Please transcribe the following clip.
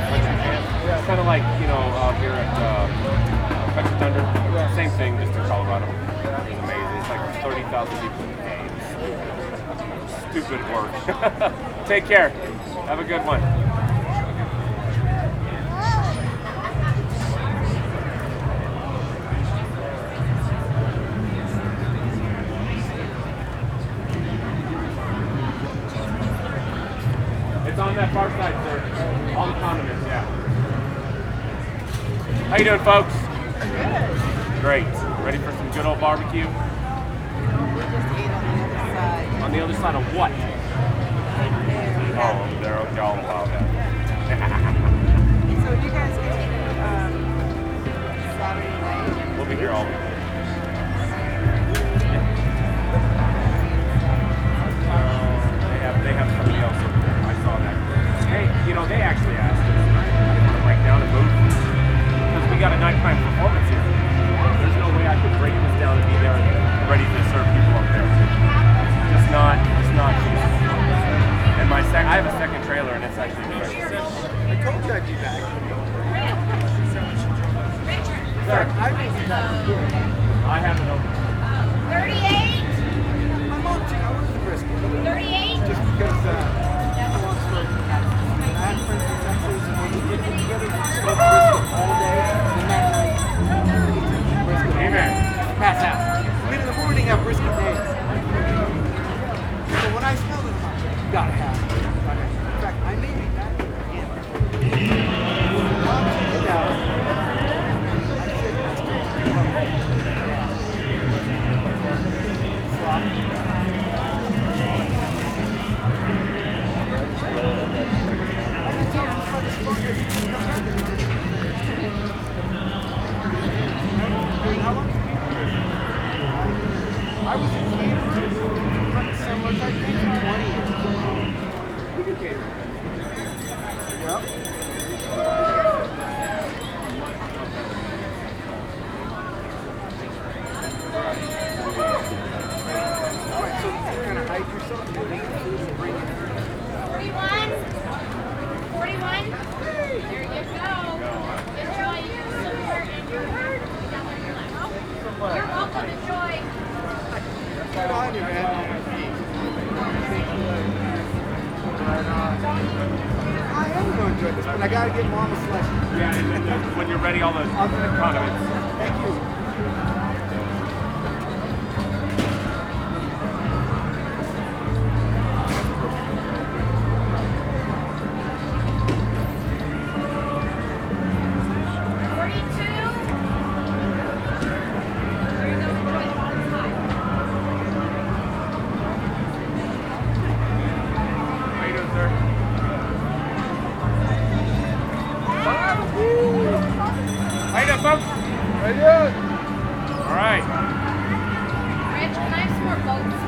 that. Yeah. It's kind of like, you know, uh, here at uh, Thunder. Yeah. Same thing, just in Colorado. It amazing. It's like 30,000 people in. Stupid work. Take care. Have a good one. That far side, sir. All the condiments, yeah. How you doing, folks? Great. Ready for some good old barbecue? We just ate on the other side. On the other side of what? Oh, over there. Okay, I'll because we got a nighttime performance here. There's no way I could break this down and be there and ready to serve people up there. Just not, just not feasible. And my sec, I have a second trailer and it's actually great. I told you I'd be back. Sir, I will be back here. I have it gotta have. In fact, I may be back here again. I said, let's go. Sloppy. I was a caterer, running summer type thing for 20 years. We do catering. Yep. Alright, so you kind of hide yourself and make the food and bring it in. 41. 41. There you go. Enjoy your support and your word. You're welcome, enjoy. Right on you, man. I am going to enjoy this, but I gotta get mama slushy. Yeah, and then when you're ready, all it. condiments. Thank you. How you doing, folks? How you? All right. Rich, can I have some more boats, please?